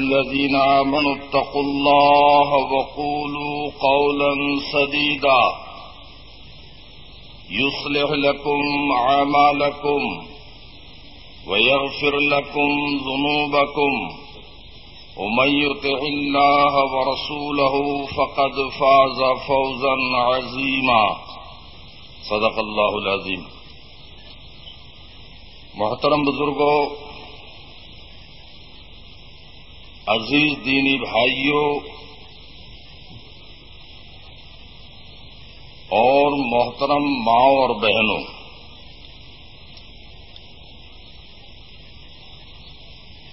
الذين آمنوا اتقوا الله وقولوا قولا سديدا. يصلح لكم عمالكم ويغفر لكم ذنوبكم. ومن يطع الله ورسوله فقد فاز فوزا عظيما. صدق الله العظيم. محترم بزرگوں عزیز دینی بھائیوں اور محترم ماں اور بہنوں،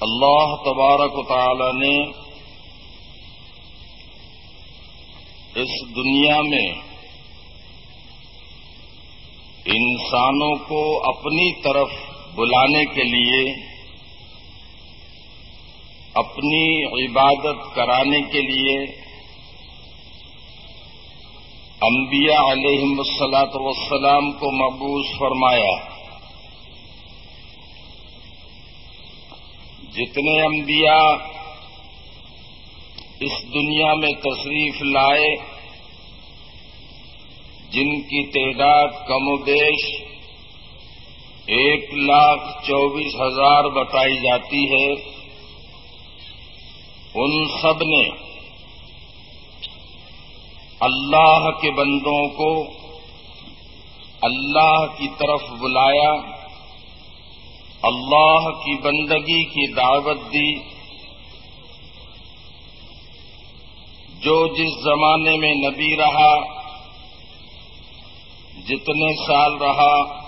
اللہ تبارک و تعالی نے اس دنیا میں انسانوں کو اپنی طرف بلانے کے لیے اپنی عبادت کرانے کے لیے انبیاء علیہ السلاط وسلام کو مقبوض فرمایا۔ جتنے انبیاء اس دنیا میں تشریف لائے، جن کی تعداد کم و بیش ایک لاکھ چوبیس ہزار بتائی جاتی ہے۔ ان سب نے اللہ کے بندوں کو اللہ کی طرف بلایا، اللہ کی بندگی کی دعوت دی۔ جو جس زمانے میں نبی رہا، جتنے سال رہا،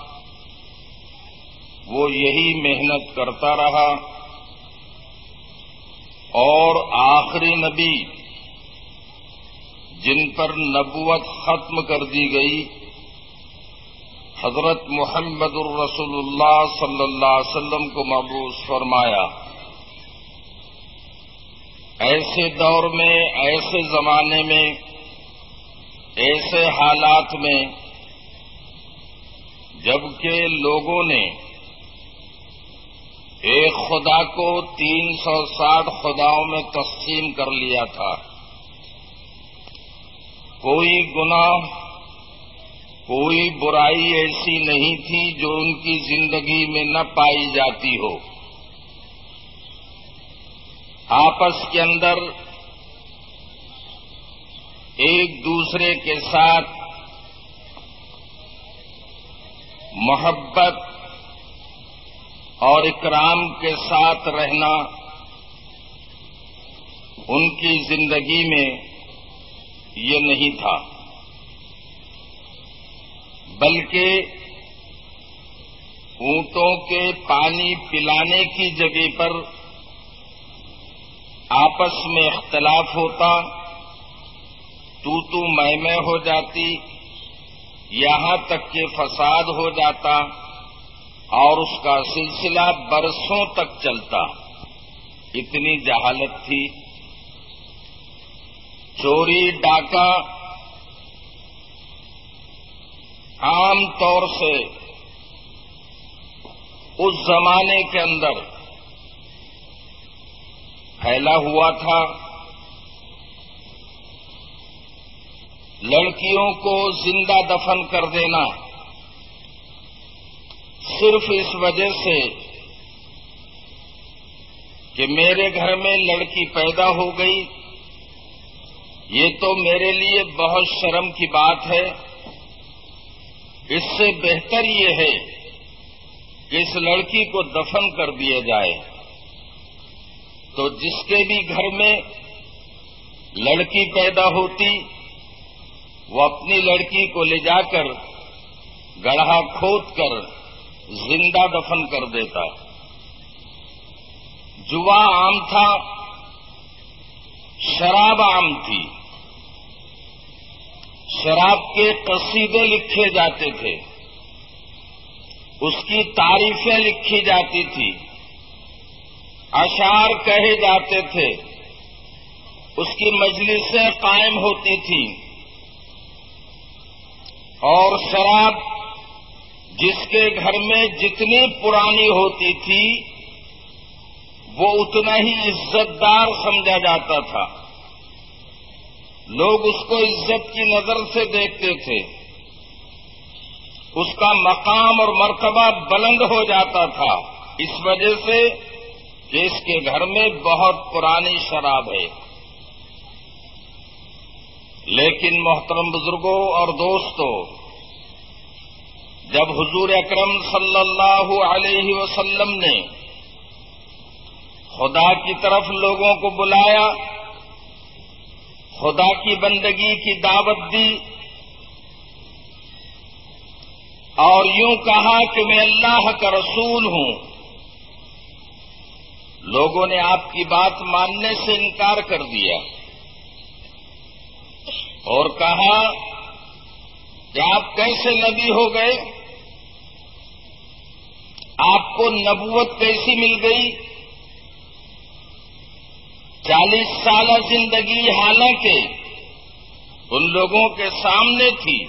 وہ یہی محنت کرتا رہا۔ اور آخری نبی جن پر نبوت ختم کر دی گئی، حضرت محمد الرسول اللہ صلی اللہ علیہ وسلم کو محبوس فرمایا۔ ایسے دور میں، ایسے زمانے میں، ایسے حالات میں جبکہ لوگوں نے ایک خدا کو تین سو ساٹھ خداؤں میں تقسیم کر لیا تھا۔ کوئی گناہ، کوئی برائی ایسی نہیں تھی جو ان کی زندگی میں نہ پائی جاتی ہو۔ آپس کے اندر ایک دوسرے کے ساتھ محبت اور اکرام کے ساتھ رہنا، ان کی زندگی میں یہ نہیں تھا۔ بلکہ اونٹوں کے پانی پلانے کی جگہ پر آپس میں اختلاف ہوتا، تو تو میں میں ہو جاتی، یہاں تک کہ فساد ہو جاتا۔ اور اس کا سلسلہ برسوں تک چلتا۔ اتنی جہالت تھی۔ چوری، ڈاکہ۔ عام طور سے اس زمانے کے اندر پھیلا ہوا تھا۔ لڑکیوں کو زندہ دفن کر دینا۔ صرف اس وجہ سے کہ میرے گھر میں لڑکی پیدا ہو گئی، یہ تو میرے لیے بہت شرم کی بات ہے۔ اس سے بہتر یہ ہے کہ اس لڑکی کو دفن کر دیا جائے۔ تو جس کے بھی گھر میں لڑکی پیدا ہوتی، وہ اپنی لڑکی کو لے جا کر گڑھا کھود کر زندہ دفن کر دیتا جوا عام تھا، شراب عام تھی۔ شراب کے قصیدے لکھے جاتے تھے۔ اس کی تعریفیں لکھی جاتی تھی۔ اشار کہے جاتے تھے۔ اس کی مجلسیں قائم ہوتی تھیں۔ اور شراب جس کے گھر میں جتنی پرانی ہوتی تھی، وہ اتنا ہی عزت دار سمجھا جاتا تھا۔ لوگ اس کو عزت کی نظر سے دیکھتے تھے۔ اس کا مقام اور مرتبہ بلند ہو جاتا تھا۔ اس وجہ سے کہ اس کے گھر میں بہت پرانی شراب ہے۔ لیکن محترم بزرگوں اور دوستوں جب حضور اکرم صلی اللہ علیہ وسلم نے خدا کی طرف لوگوں کو بلایا، خدا کی بندگی کی دعوت دی، اور یوں کہا کہ میں اللہ کا رسول ہوں۔ لوگوں نے آپ کی بات ماننے سے انکار کر دیا۔ اور کہا، کہ آپ کیسے نبی ہو گئے؟ آپ کو نبوت کیسی مل گئی؟ چالیس سالہ زندگی حالانکہ ان لوگوں کے سامنے تھی۔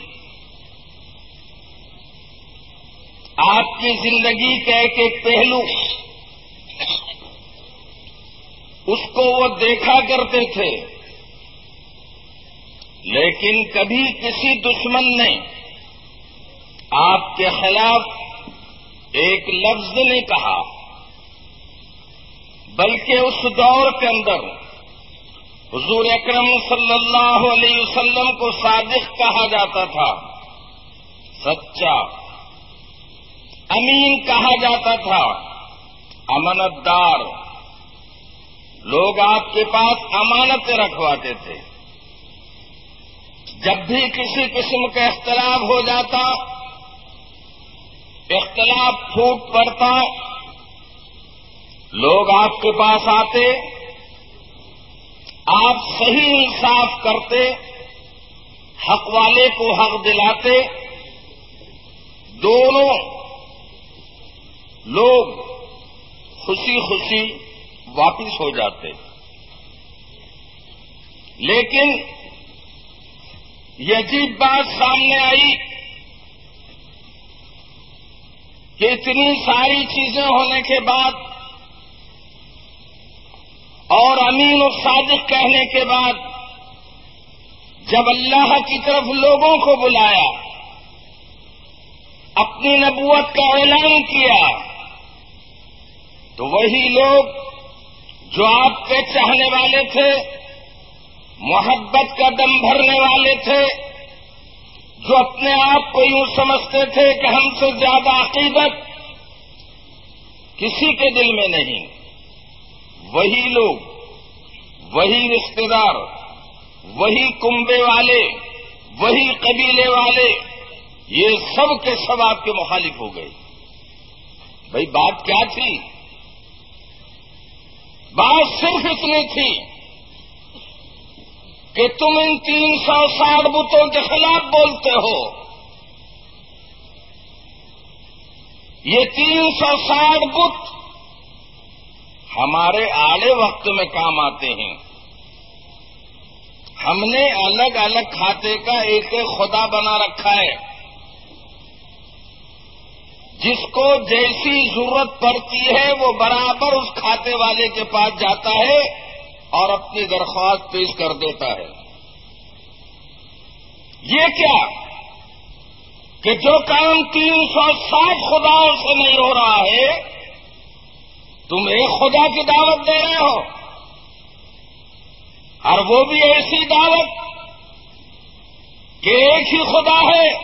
آپ کی زندگی کا ایک ایک پہلو، اس کو وہ دیکھا کرتے تھے۔ لیکن کبھی کسی دشمن نے آپ کے خلاف ایک لفظ نے کہا، بلکہ اس دور کے اندر حضور اکرم صلی اللہ علیہ وسلم کو صادق کہا جاتا تھا، سچا امین کہا جاتا تھا، امانت دار۔ لوگ آپ کے پاس امانتیں رکھواتے تھے۔ جب بھی کسی قسم کا اختلاف ہو جاتا اختلاف پھوٹ پڑتا لوگ آپ کے پاس آتے، آپ صحیح انصاف کرتے، حق والے کو حق دلاتے۔ دونوں لوگ خوشی خوشی واپس ہو جاتے۔ لیکن یہ عجیب بات سامنے آئی۔ کہ اتنی ساری چیزیں ہونے کے بعد اور امین و صادق کہنے کے بعد جب اللہ کی طرف لوگوں کو بلایا، اپنی نبوت کا اعلان کیا، تو وہی لوگ جو آپ کے چاہنے والے تھے، محبت کا دم بھرنے والے تھے جو اپنے آپ کو یوں سمجھتے تھے کہ ہم سے زیادہ عقیدت کسی کے دل میں نہیں۔ وہی لوگ، وہی رشتے دار، وہی کنبے والے، وہی قبیلے والے، یہ سب کے سب آپ کے مخالف ہو گئے۔ بھائی بات کیا تھی؟ بات صرف اتنی تھی کہ تم ان تین سو ساٹھ بتوں کے خلاف بولتے ہو۔ یہ تین سو ساٹھ بت ہمارے آڑے وقت میں کام آتے ہیں۔ ہم نے الگ الگ کھاتے کا ایک ایک خدا بنا رکھا ہے۔ جس کو جیسی ضرورت پڑتی ہے وہ برابر اس کھاتے والے کے پاس جاتا ہے۔ اور اپنی درخواست پیش کر دیتا ہے۔ یہ کیا؟ کہ جو کام تین سو ساٹھ خداؤں سے نہیں ہو رہا ہے، تم ایک خدا کی دعوت دے رہے ہو۔ اور وہ بھی ایسی دعوت کہ ایک ہی خدا ہے،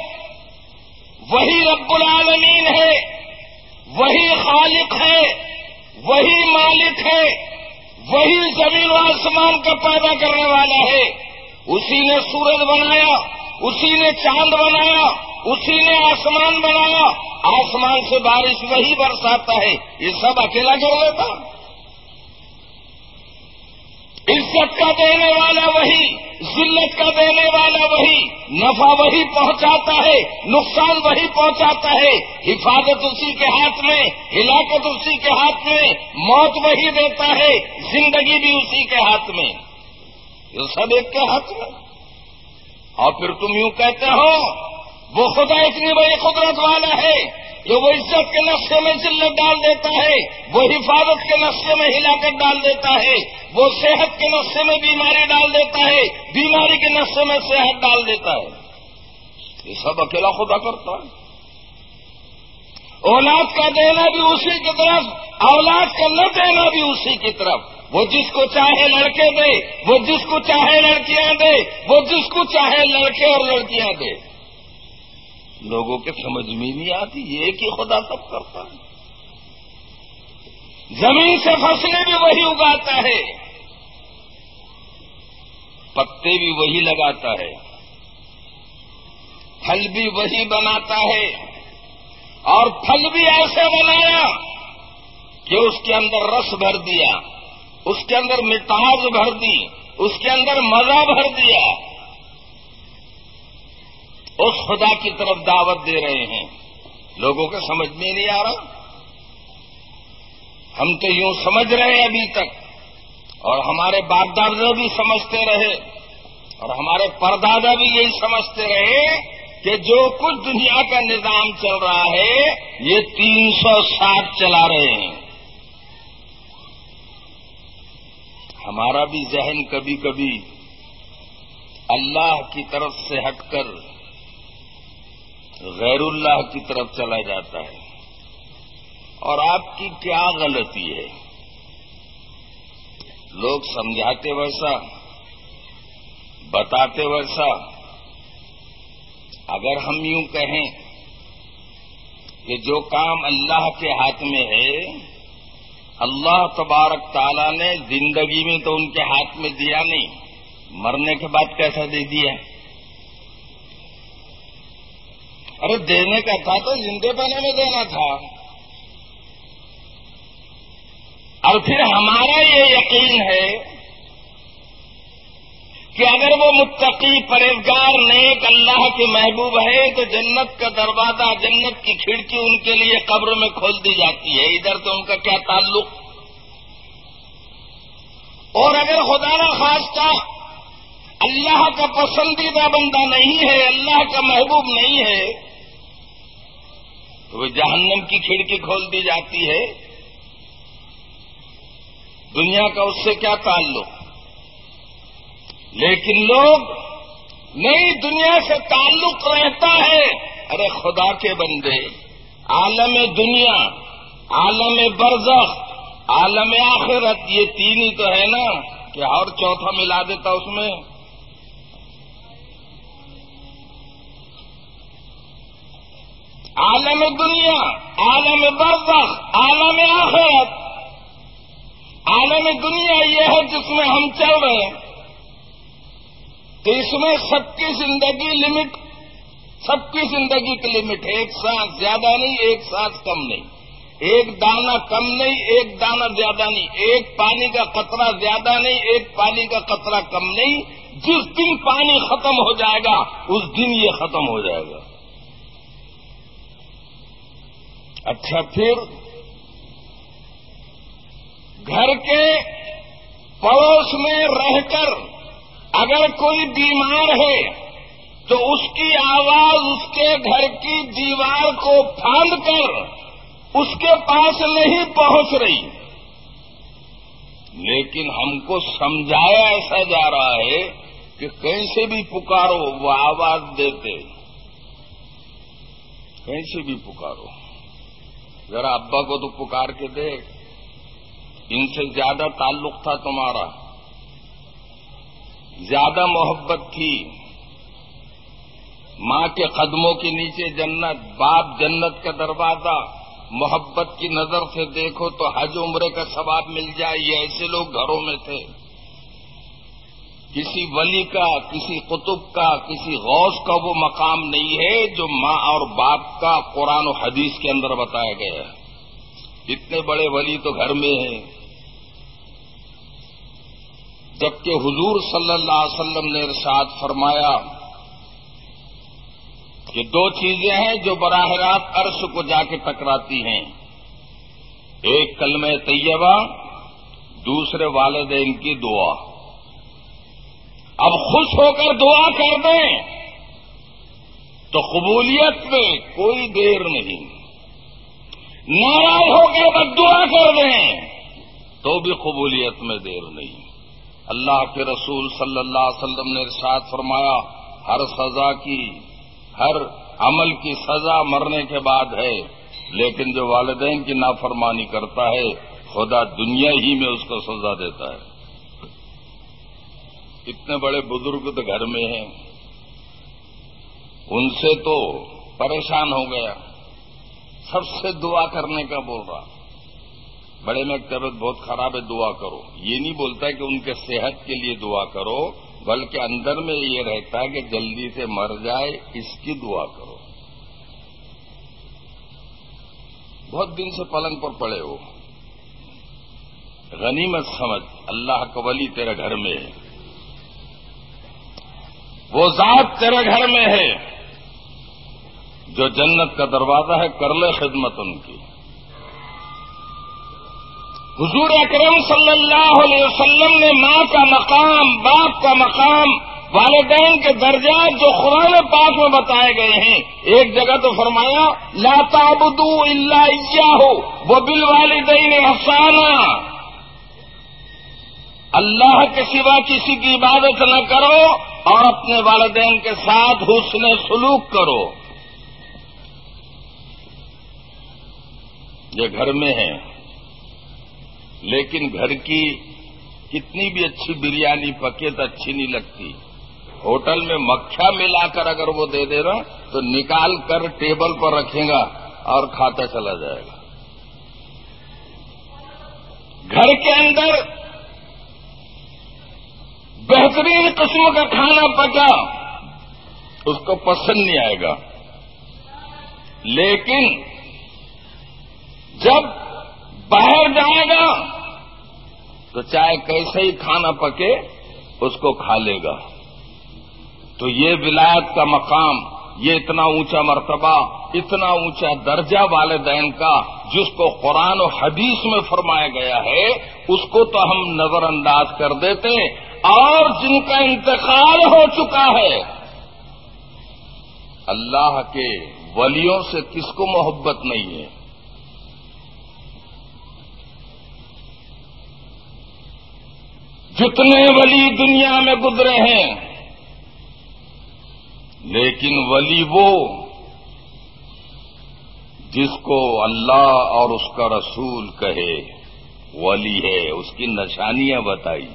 وہی رب العالمین ہے، وہی خالق ہے، وہی مالک ہے۔ وہی زمین و آسمان کا پیدا کرنے والا ہے۔ اسی نے سورج بنایا، اسی نے چاند بنایا، اسی نے آسمان بنایا۔ آسمان سے بارش وہی برساتا ہے۔ یہ سب اکیلا کر لیتا عزت کا دینے والا وہی، ذلت کا دینے والا وہی، نفع وہی پہنچاتا ہے، نقصان وہی پہنچاتا ہے۔ حفاظت اسی کے ہاتھ میں، ہلاکت اسی کے ہاتھ میں، موت وہی دیتا ہے، زندگی بھی اسی کے ہاتھ میں۔ یہ سب ایک کے ہاتھ میں۔ اور پھر تم یوں کہتے ہو وہ خدا اتنی بڑی قدرت والا ہے کہ وہ عزت کے نقشے میں چلت ڈال دیتا ہے، وہ حفاظت کے نقشے میں ہلاکت ڈال دیتا ہے، وہ صحت کے نقشے میں بیماری ڈال دیتا ہے، بیماری کے نقشے میں صحت ڈال دیتا ہے۔ یہ سب اکیلا خدا کرتا ہے۔ اولاد کا دینا بھی اسی کی طرف، اولاد کا نہ دینا بھی اسی کی طرف۔ وہ جس کو چاہے لڑکے دے، وہ جس کو چاہے لڑکیاں دے، وہ جس کو چاہے لڑکے اور لڑکیاں دے۔ لوگوں کے سمجھ میں نہیں آتی، یہ کہ خدا سب کرتا ہے۔ زمین سے فصلیں بھی وہی اگاتا ہے۔ پتے بھی وہی لگاتا ہے۔ پھل بھی وہی بناتا ہے۔ اور پھل بھی ایسے بنایا کہ اس کے اندر رس بھر دیا، اس کے اندر مٹاس بھر دی، اس کے اندر مزہ بھر دیا۔ اس خدا کی طرف دعوت دے رہے ہیں۔ لوگوں کو سمجھ میں نہیں آ رہا۔ ہم تو یوں سمجھ رہے ہیں ابھی تک۔ اور ہمارے باپ دادا بھی سمجھتے رہے۔ اور ہمارے پردادا بھی یہی سمجھتے رہے کہ جو کچھ دنیا کا نظام چل رہا ہے، یہ تین سو سات چلا رہے ہیں۔ ہمارا بھی ذہن کبھی کبھی اللہ کی طرف سے ہٹ کر غیر اللہ کی طرف چلا جاتا ہے۔ اور آپ کی کیا غلطی ہے؟ لوگ سمجھاتے ویسا، بتاتے ویسا۔ اگر ہم یوں کہیں کہ جو کام اللہ کے ہاتھ میں ہے، اللہ تبارک تعالیٰ نے زندگی میں تو ان کے ہاتھ میں دیا نہیں، مرنے کے بعد کیسا دے دیا۔ ارے دینے کا تھا تو زندے پانے میں دینا تھا۔ اور پھر ہمارا یہ یقین ہے کہ اگر وہ متقی پرہزگار نیک اللہ کے محبوب ہے تو جنت کا دروازہ، جنت کی کھڑکی ان کے لیے قبر میں کھول دی جاتی ہے۔ ادھر تو ان کا کیا تعلق؟ اور اگر خدا نہ خاص کا اللہ کا پسندیدہ بندہ نہیں ہے، اللہ کا محبوب نہیں ہے وہ جہنم کی کھڑکی کھول دی جاتی ہے۔ دنیا کا اس سے کیا تعلق؟ لیکن لوگ نئی دنیا سے تعلق رہتا ہے۔ ارے خدا کے بندے، عالم دنیا، عالم برزخ، عالم آخرت، یہ تین ہی تو ہے نا کہ اور چوتھا ملا دیتا اس میں۔ عالم دنیا، عالم برزخ، عالم آخرت۔ عالم دنیا یہ ہے جس میں ہم چل رہے ہیں۔ تو اس میں سب کی زندگی لمٹ سب کی زندگی کی لمٹ ہے۔ ایک سانس زیادہ نہیں، ایک سانس کم نہیں۔ ایک دانہ کم نہیں، ایک دانہ زیادہ نہیں۔ ایک پانی کا قطرہ زیادہ نہیں، ایک پانی کا قطرہ کم نہیں۔ جس دن پانی ختم ہو جائے گا، اس دن یہ ختم ہو جائے گا۔ اچھا پھر گھر کے پڑوس میں رہ کر اگر کوئی بیمار ہے تو اس کی آواز اس کے گھر کی دیوار کو پھاند کر اس کے پاس نہیں پہنچ رہی۔ لیکن ہم کو سمجھایا ایسا جا رہا ہے کہ کہیں سے بھی پکارو وہ آواز دیتے۔ کہیں سے بھی پکارو۔ ذرا ابا کو تو پکار کے دیکھ ان سے زیادہ تعلق تھا تمہارا۔ زیادہ محبت تھی۔ ماں کے قدموں کے نیچے جنت، باپ جنت کا دروازہ۔ محبت کی نظر سے دیکھو تو حج عمرے کا ثواب مل جائے۔ یہ ایسے لوگ گھروں میں تھے۔ کسی ولی کا، کسی قطب کا، کسی غوث کا وہ مقام نہیں ہے جو ماں اور باپ کا قرآن و حدیث کے اندر بتایا گیا ہے۔ اتنے بڑے ولی تو گھر میں ہیں۔ جبکہ حضور صلی اللہ علیہ وسلم نے ارشاد فرمایا کہ دو چیزیں ہیں جو براہ راست عرش کو جا کے ٹکراتی ہیں۔ ایک کلمہ طیبہ، دوسرے والدین کی دعا۔ اب خوش ہو کر دعا کر دیں تو قبولیت میں کوئی دیر نہیں۔ ناراض ہو کے بد دعا کر دیں تو بھی قبولیت میں دیر نہیں۔ اللہ کے رسول صلی اللہ علیہ وسلم نے ارشاد فرمایا، ہر سزا کی، ہر عمل کی سزا مرنے کے بعد ہے۔ لیکن جو والدین کی نافرمانی کرتا ہے، خدا دنیا ہی میں اس کو سزا دیتا ہے۔ اتنے بڑے بزرگ تو گھر میں ہیں۔ ان سے تو پریشان ہو گیا۔ سب سے دعا کرنے کا بول رہا۔ بڑے میں طبیعت بہت خراب ہے، دعا کرو۔ یہ نہیں بولتا کہ ان کے صحت کے لیے دعا کرو، بلکہ اندر میں یہ رہتا ہے کہ جلدی سے مر جائے، اس کی دعا کرو۔ بہت دن سے پلنگ پر پڑے ہو۔ غنیمت سمجھ، اللہ کا ولی تیرے گھر میں ہے۔ وہ ذات تیرے گھر میں ہے جو جنت کا دروازہ ہے، کر لے خدمت ان کی۔ حضور اکرم صلی اللہ علیہ وسلم نے ماں کا مقام، باپ کا مقام، والدین کے درجات جو قرآن پاک میں بتائے گئے ہیں، ایک جگہ تو فرمایا، لا تعبدو الا ہو وہ بل والدین افسانہ اللہ کے سوا کسی کی عبادت نہ کرو اور اپنے والدین کے ساتھ حسن سلوک کرو۔ یہ گھر میں ہے لیکن گھر کی کتنی بھی اچھی بریانی پکے تو اچھی نہیں لگتی۔ ہوٹل میں مکھیا ملا کر اگر وہ دے دے رہا تو نکال کر ٹیبل پر رکھے گا اور کھاتا چلا جائے گا۔ گھر کے اندر بہترین قسم کا کھانا پکا اس کو پسند نہیں آئے گا۔ لیکن جب باہر جائے گا، تو چاہے کیسے ہی کھانا پکے، اس کو کھا لے گا۔ تو یہ ولایت کا مقام، یہ اتنا اونچا مرتبہ، اتنا اونچا درجہ والدین کا، جس کو قرآن و حدیث میں فرمایا گیا ہے، اس کو تو ہم نظر انداز کر دیتے اور جن کا انتقال ہو چکا ہے، اللہ کے ولیوں سے کس کو محبت نہیں ہے؟ جتنے ولی دنیا میں گزرے ہیں، لیکن ولی وہ جس کو اللہ اور اس کا رسول کہے، ولی ہے، اس کی نشانیاں بتائی۔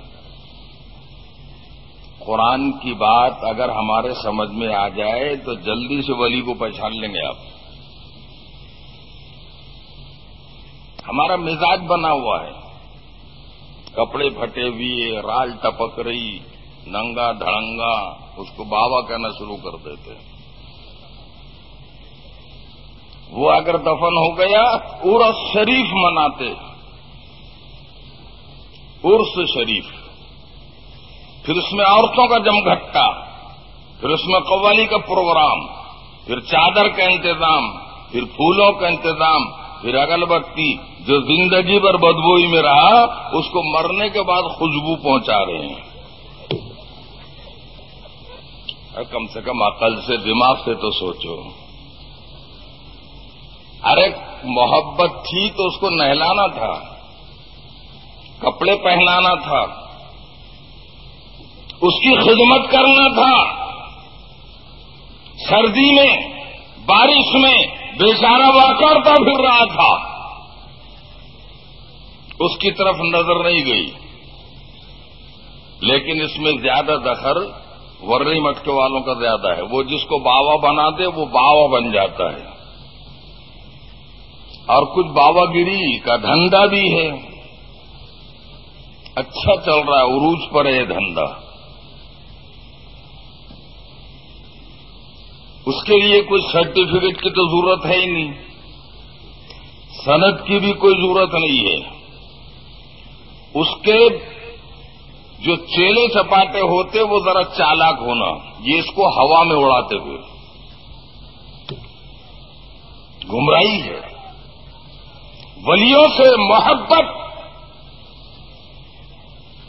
قرآن کی بات اگر ہمارے سمجھ میں آ جائے تو جلدی سے ولی کو پہچان لیں گے آپ۔ ہمارا مزاج بنا ہوا ہے۔ کپڑے پھٹے ہوئے، رال ٹپک رہی، ننگا دھڑنگا، اس کو بابا کہنا شروع کر دیتے۔ وہ اگر دفن ہو گیا پورا شریف مناتے۔ ارس شریف۔ پھر اس میں عورتوں کا جم گھٹا پھر اس میں قوالی کا پروگرام، پھر چادر کا انتظام، پھر پھولوں کا انتظام، پھر اگل بتی جو زندگی پر بدبوئی میں رہا، اس کو مرنے کے بعد خوشبو پہنچا رہے ہیں۔ کم سے کم عقل سے، دماغ سے تو سوچو۔ ارے، محبت تھی تو اس کو نہلانا تھا، کپڑے پہنانا تھا۔ اس کی خدمت کرنا تھا۔ سردی میں، بارش میں بیچارہ واقع پھر رہا تھا۔ اس کی طرف نظر نہیں گئی۔ لیکن اس میں زیادہ دخل ورری مٹکے والوں کا زیادہ ہے۔ وہ جس کو باوا بنا دے وہ باوا بن جاتا ہے۔ اور کچھ باوا گیری کا دھندا بھی ہے۔ اچھا چل رہا ہے، عروج پر ہے دھندا۔ اس کے لیے کوئی سرٹیفکیٹ کی تو ضرورت ہے ہی نہیں۔ صنعت کی بھی کوئی ضرورت نہیں ہے۔ اس کے جو چیلے چپاٹے ہوتے وہ ذرا چالاک ہونا، یہ اس کو ہوا میں اڑاتے ہوئے۔ گمراہی ہے۔ ولیوں سے محبت،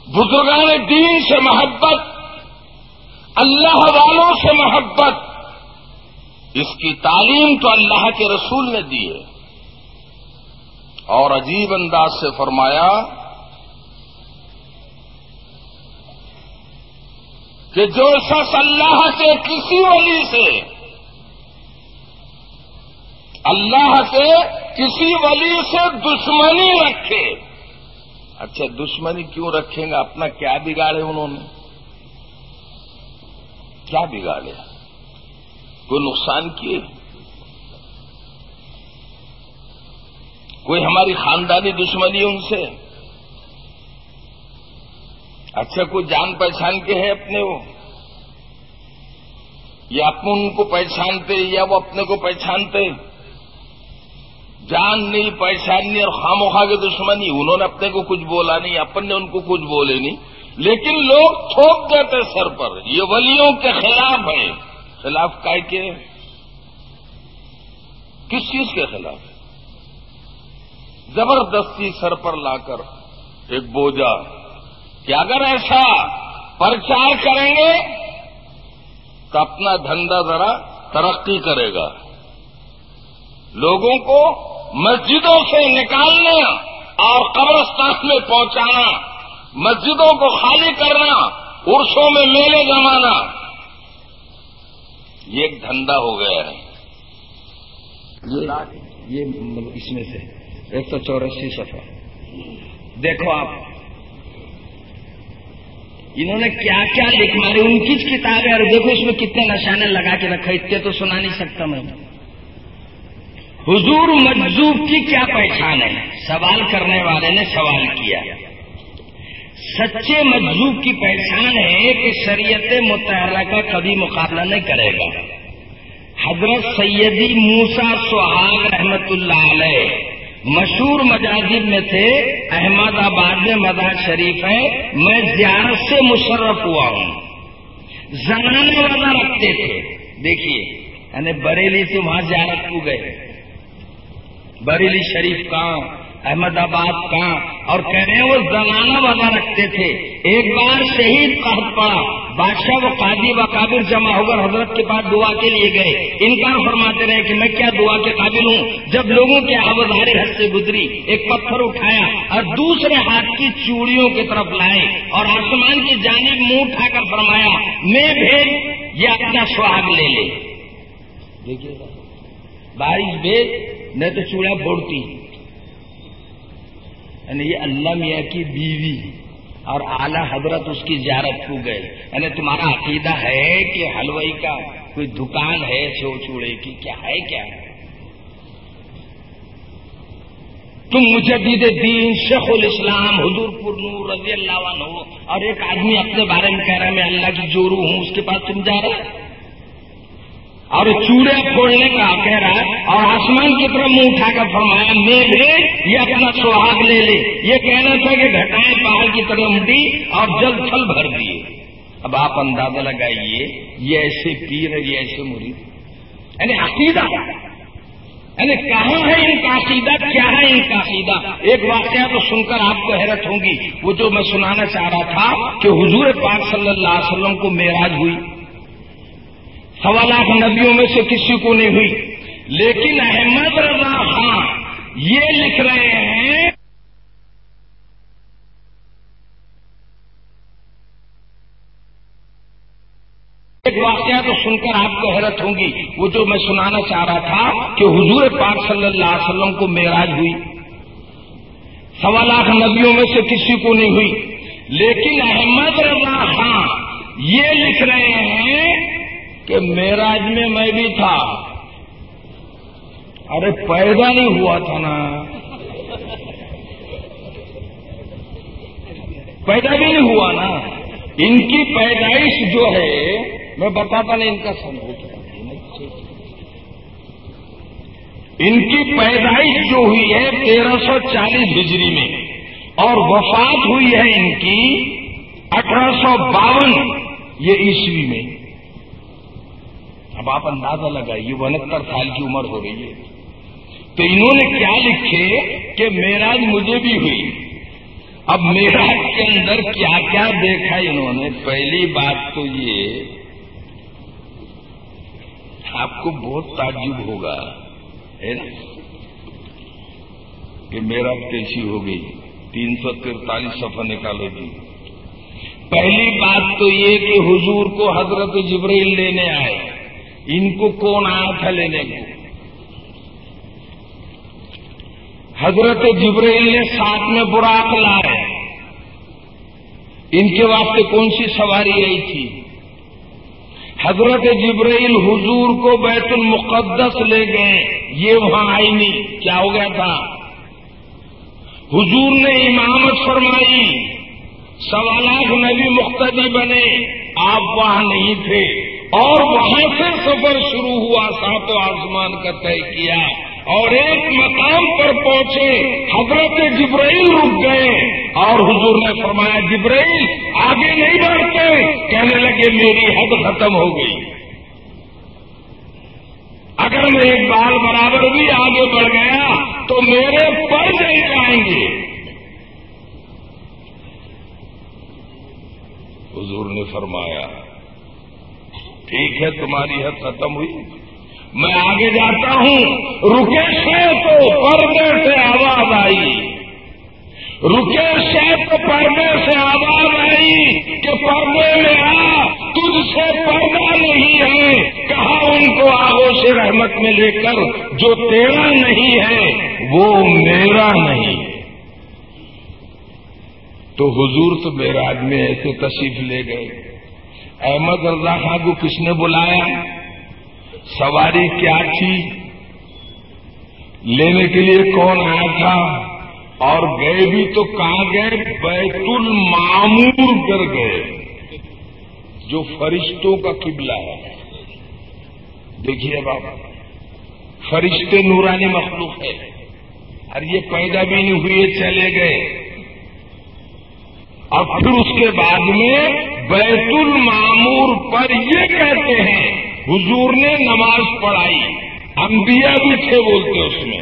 بزرگان دین سے محبت، اللہ والوں سے محبت۔ اس کی تعلیم تو اللہ کے رسول نے دی ہے۔ اور عجیب انداز سے فرمایا کہ جو شخص اللہ سے کسی ولی سے، اللہ سے کسی ولی سے دشمنی رکھے۔ اچھا دشمنی کیوں رکھیں گے؟ اپنا کیا بگاڑے انہوں نے؟ کیا بگاڑے؟ کوئی نقصان کیے؟ کوئی ہماری خاندانی دشمنی ان سے؟ اچھا کوئی جان پہچان کے ہیں اپنے وہ؟ یا اپنے ان کو پہچانتے، یا وہ اپنے کو پہچانتے؟ جان نہیں پہچاننی اور خاموخا کے دشمنی، انہوں نے اپنے کو کچھ بولا نہیں، اپن نے ان کو کچھ بولے نہیں۔ لیکن لوگ تھوک دیتے سر پر، یہ ولیوں کے خلاف ہیں۔ خلاف کا کے کس چیز کے خلاف؟ زبردستی سر پر لا کر ایک بوجھا کہ اگر ایسا پرچار کریں گے تو اپنا دھندا ذرا ترقی کرے گا۔ لوگوں کو مسجدوں سے نکالنا اور قبرستان میں پہنچانا، مسجدوں کو خالی کرنا عرصوں میں میلے جمانا یہ ایک دھندا ہو گیا ہے۔ یہ مطلب اس میں سے ایک سو چوراسی سفر دیکھو آپ۔ انہوں نے کیا کیا لکھ مارے ان کی کتاب ہے؟ اور دیکھو اس میں کتنے نشانے لگا کے رکھے اتنے تو سنا نہیں سکتا میں۔ حضور مجذوب کی کیا پہچان ہے؟ سوال کرنے والے نے سوال کیا۔ سچے مجذوب کی پہچان ہے کہ شریعت متحرہ کا کبھی مقابلہ نہیں کرے گا۔ حضرت سیدی موسا سہاگ رحمت اللہ علیہ مشہور مجاجد میں تھے احمد آباد میں مزار شریف ہے، میں زیارت سے مشرف ہوا ہوں۔ زنانے والا رکھتے تھے۔ دیکھیے یعنی بریلی سے وہاں زیارت کو گئے۔ بریلی شریف کہاں؟ احمد آباد کا۔ اور کہہ رہے ہیں وہ زمانہ وزا رکھتے تھے۔ ایک بار شہید قحط پڑا۔ بادشاہ وہ قاضی و قابل جمع ہو کر حضرت کے پاس دعا کے لیے گئے۔ انکار فرماتے رہے کہ میں کیا دعا کے قابل ہوں؟ جب لوگوں کے آوازاری حد سے گزری، ایک پتھر اٹھایا اور دوسرے ہاتھ کی چوڑیوں کی طرف لائے اور آسمان کی جانب منہ اٹھا کر فرمایا، میں بھیج یہ اپنا سواگ لے لے۔ دیکھیے بارش بھیج نہیں تو چوڑا پھوڑتی یعنی یہ اللہ میاں کی بیوی اور اعلی حضرت اس کی زیارت کو گئے۔ یعنی تمہارا عقیدہ ہے کہ حلوئی کا کوئی دکان ہے سو چوڑے کی؟ کیا ہے کیا؟ ہے تم مجھے دیدے دین، شیخ الاسلام، حضور پور نور رضی اللہ عنہ۔ اور ایک آدمی اپنے بارے میں کہہ رہا ہے، میں اللہ کی جورو ہوں، اس کے پاس تم جا رہے اور چوڑے پھوڑنے کا کہہ رہا ہے اور آسمان کی طرف منہ اٹھا کر فرمایا میگھ یہ اپنا سہاگ لے لے۔ یہ کہنا تھا کہ گھٹائیں پہاڑ کی طرف مٹی اور جل تھل بھر دیے۔ اب آپ اندازہ لگائیے، یہ ایسے پیر ہے یہ ایسے مرید یعنی عقیدہ۔ یعنی کہاں ہے ان کا عقیدہ؟ کیا ہے ان کا عقیدہ؟ ایک واقعہ تو سن کر آپ کو حیرت ہوگی۔ وہ جو میں سنانا چاہ رہا تھا کہ حضور پاک صلی اللہ علیہ وسلم کو معراج ہوئی۔ سوا لاکھ نبیوں میں سے کسی کو نہیں ہوئی۔ لیکن احمد رضا خان یہ لکھ رہے ہیں۔ ایک واقعہ تو سن کر آپ کو حیرت ہوگی۔ وہ جو میں سنانا چاہ رہا تھا کہ حضور پاک صلی اللہ علیہ وسلم کو معراج ہوئی۔ سوا لاکھ نبیوں میں سے کسی کو نہیں ہوئی۔ لیکن احمد رضا خان یہ لکھ رہے ہیں۔ کہ میراج میں میں بھی تھا۔ ارے پیدا نہیں ہوا تھا نا۔ پیدا بھی نہیں ہوا نا۔ ان کی پیدائش جو ہے، میں بتاتا نہیں، ان کا سبوت ان کی پیدائش جو ہوئی ہے تیرہ سو چالیس ہجری میں، اور وفات ہوئی ہے ان کی اٹھارہ سو باون، یہ عیسوی میں۔ اب آپ اندازہ لگائیے، وہ انہتر سال کی عمر ہو رہی ہے۔ تو انہوں نے کیا لکھے کہ میراج مجھے بھی ہوئی۔ اب میراج کے اندر کیا کیا دیکھا انہوں نے؟ پہلی بات تو یہ آپ کو بہت تعجب ہوگا، ہے نا؟ کہ میرا کیسی ہو گئی؟ تین سو ترتالیس سفر نکالو جی۔ پہلی بات تو یہ کہ حضور کو حضرت جبرائیل لینے آئے۔ ان کو کون آیا تھا لینے کو؟ حضرت جبرائیل نے ساتھ میں براق لائے۔ ان کے واسطے کون سی سواری آئی تھی؟ حضرت جبرائیل حضور کو بیت المقدس لے گئے۔ یہ وہاں آئی نہیں۔ کیا ہو گیا تھا؟ حضور نے امامت فرمائی، سوالات نبی مختدی بنے، آپ وہاں نہیں تھے۔ اور وہاں سے سفر شروع ہوا، ساتوں آسمان کا طے کیا اور ایک مقام پر پہنچے، حضرت جبرائیل رک گئے اور حضور نے فرمایا، جبرائیل، آگے نہیں بڑھتے، کہنے لگے، میری حد ختم ہو گئی۔ اگر میں ایک بال برابر بھی آگے بڑھ گیا، تو میرے پر نہیں جائیں گے۔ حضور نے فرمایا ٹھیک ہے، تمہاری حد ختم ہوئی۔ میں آگے جاتا ہوں۔ رکے سے تو پردے سے آواز آئی۔ رکے سے تو پردے سے آواز آئی کہ پردے میں آ، تجھ سے پردہ نہیں ہے۔ کہا ان کو آگو سے رحمت میں لے کر، جو تیرا نہیں ہے، وہ میرا نہیں۔ تو حضور تو میرا آدمی ایسے تشریف لے گئے۔ احمد رضا خان کو کس نے بلایا؟ سواری کیا تھی؟ لینے کے لیے کون آیا تھا؟ اور گئے بھی تو کہاں گئے؟ بیت المامور کر گئے۔ جو فرشتوں کا قبلہ ہے۔ دیکھیے بابا، فرشتے نورانی مخلوق ہے اور یہ پیدا بھی نہیں ہوئے، چلے گئے۔ اور پھر اس کے بعد میں بیت المامور پر یہ کہتے ہیں، حضور نے نماز پڑھائی، انبیاء بھی تھے بولتے اس میں،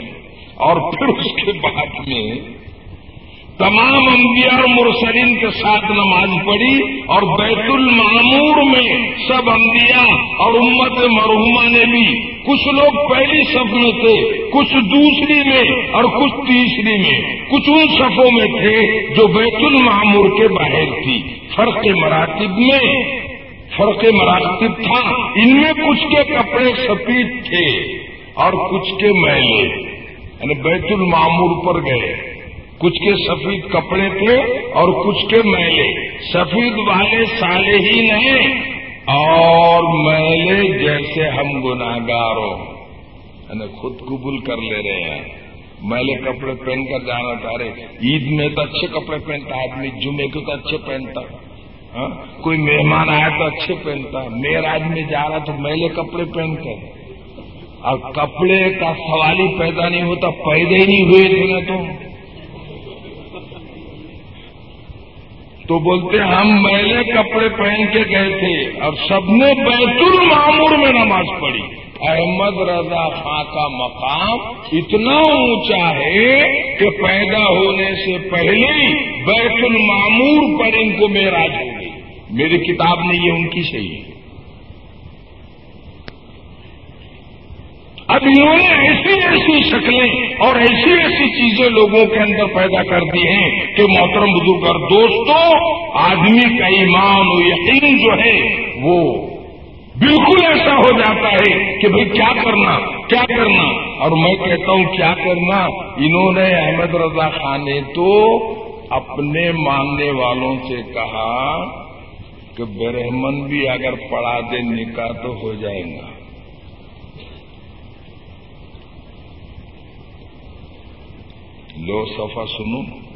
اور پھر اس کے بعد میں تمام انبیاء اور مرسلین کے ساتھ نماز پڑھی اور بیت المعمور میں سب انبیاء اور امت مرحوما نے بھی، کچھ لوگ پہلی صف میں تھے، کچھ دوسری میں اور کچھ تیسری میں۔ کچھ ان صفوں میں تھے جو بیت المعمور کے باہر تھی۔ فرق مراتب میں، فرق مراتب تھا۔ ان میں کچھ کے کپڑے سفید تھے اور کچھ کے میلے یعنی بیت المعمور پر گئے۔ کچھ کے سفید کپڑے تھے اور کچھ کے میلے۔ سفید والے سالے ہی نہیں اور میلے جیسے ہم گناگاروں یعنی خود قبول کر لے رہے ہیں۔ میلے کپڑے پہن کر جانا چاہ رہے عید میں تو اچھے کپڑے پہنتا، آدمی جمعے کے تو اچھے پہنتا۔ ہاں؟ کوئی مہمان آیا تو اچھے پہنتا۔ میرا آدمی جا رہا تو میلے کپڑے پہن کر اور کپڑے کا سوال ہی پیدا نہیں ہوتا، پیدا ہی نہیں ہوئے تھے نا تم تو بولتے ہم میلے کپڑے پہن کے گئے تھے اور سب نے بیت المامور میں نماز پڑھی۔ احمد رضا خاں کا مقام اتنا اونچا ہے کہ پیدا ہونے سے پہلے بیت المامور پر ان کو میراج ہو گئی۔ میری کتاب نہیں یہ ان کی صحیح ہے۔ اب نے ایسی ایسی شکلیں اور ایسی ایسی چیزیں لوگوں کے اندر پیدا کر دی ہیں کہ محترم بزرگ اور دوستوں آدمی کا ایمان و یقین جو ہے، وہ بالکل ایسا ہو جاتا ہے کہ بھئی کیا کرنا کیا کرنا؟ اور میں کہتا ہوں کیا کرنا؟ انہوں نے احمد رضا خان نے تو اپنے ماننے والوں سے کہا کہ برہمن بھی اگر پڑھا دے نکاح تو ہو جائے گا۔ لو صفا سنو۔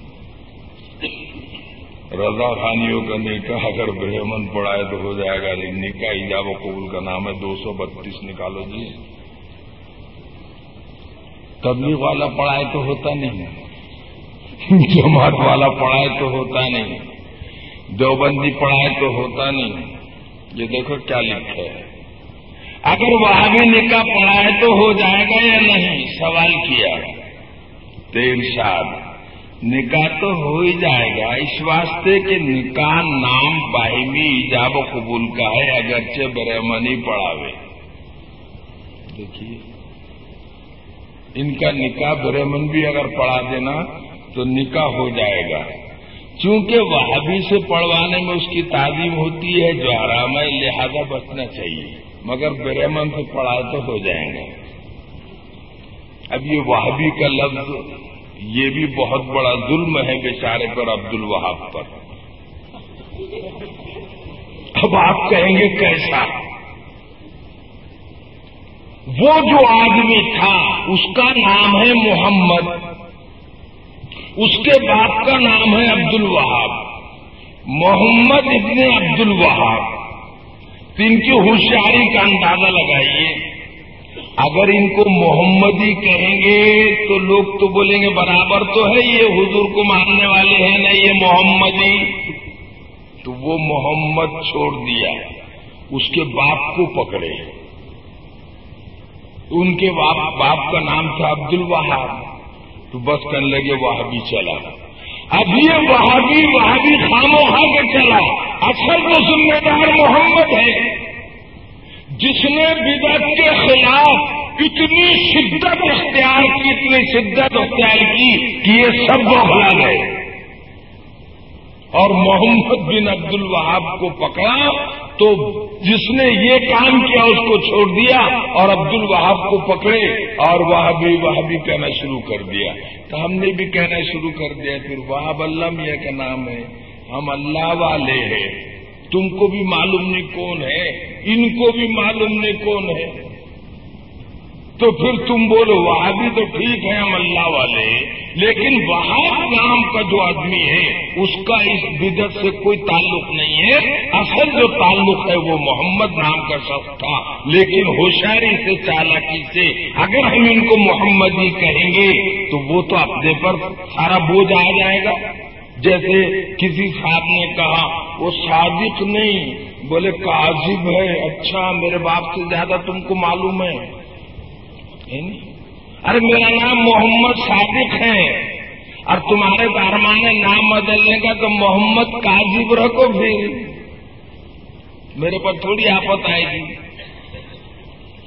رضا خانیوں کا نکاح اگر برہمن پڑھائے تو ہو جائے گا، لیکن نکاح ایجاب و قبول کا نام ہے۔ دو سو بتیس نکالو جی۔ تبلیغ والا پڑھائے تو ہوتا نہیں۔ جماعت والا پڑھائے تو ہوتا نہیں۔ دیوبندی پڑھائے تو ہوتا نہیں۔ یہ دیکھو کیا لکھا ہے۔ اگر وہاں بھی نکاح پڑھائے تو ہو جائے گا یا نہیں؟ سوال کیا۔ ارشاد نکاح تو ہو ہی جائے گا۔ اس واسطے کہ نکاح نام باہمی ایجاب و قبول کا ہے، اگرچہ برہمنی پڑھاوے۔ دیکھیے، ان کا نکاح برہمن بھی اگر پڑھا دینا تو نکاح ہو جائے گا۔ چونکہ وہابی سے پڑھوانے میں اس کی تعظیم ہوتی ہے، جو حرام ہے، لہذا بچنا چاہیے۔ مگر برہمن سے پڑھائے تو ہو جائیں گے۔ اب یہ وہابی کا لفظ یہ بھی بہت بڑا ظلم ہے بیچارے پر عبد الوہاب پر۔ اب آپ کہیں گے کیسا؟ وہ جو آدمی تھا، اس کا نام ہے محمد۔ اس کے باپ کا نام ہے عبد الوہاب۔ محمد ابن عبد الوہاب۔ ان کی ہوشیاری کا اندازہ لگائیے۔ اگر ان کو محمدی کہیں گے تو لوگ تو بولیں گے برابر تو ہے یہ حضور کو ماننے والے ہیں نا یہ محمدی۔ تو وہ محمد چھوڑ دیا، اس کے باپ کو پکڑے۔ ان کے باپ کا نام تھا عبد الوہاب تو بس کرنے لگے وہ بھی چلا۔ اب یہ وہابی وہابی خامو کے چلا۔ اصل تو ذمہ دار محمد ہے۔ جس نے بدت کے خلاف اتنی شدت اختیار کی، اتنی شدت اختیار کی کہ یہ سب بخلا گئے۔ اور محمد بن عبد الوہاب کو پکڑا تو جس نے یہ کام کیا، اس کو چھوڑ دیا اور عبد الوہاب کو پکڑے اور وہ بھی وہ بھی کہنا شروع کر دیا۔ تو ہم نے بھی کہنا شروع کر دیا، پھر وہاب اللہ میاں کا نام ہے، ہم اللہ والے ہیں۔ تم کو بھی معلوم نہیں کون ہے، ان کو بھی معلوم نہیں کون ہے۔ تو پھر تم بولو وہاں بھی تو ٹھیک ہے ہم اللہ والے، لیکن وہاں نام کا جو آدمی ہے، اس کا اس بدت سے کوئی تعلق نہیں ہے۔ اصل جو تعلق ہے وہ محمد نام کا شخص تھا، لیکن ہوشیاری سے، چالاکی سے اگر ہم ان کو محمد ہی کہیں گے، تو وہ تو اپنے پر سارا بوجھ آ جائے گا۔ جیسے کسی صاحب نے کہا، وہ صادق نہیں، بولے کاجب ہے اچھا میرے باپ سے زیادہ تم کو معلوم ہے۔ ارے میرا نام محمد صادق ہے۔ اور تمہارے دارمان نام بدلنے کا تو محمد کاجب رکھو پھر۔ میرے پر تھوڑی آفت آئے گی۔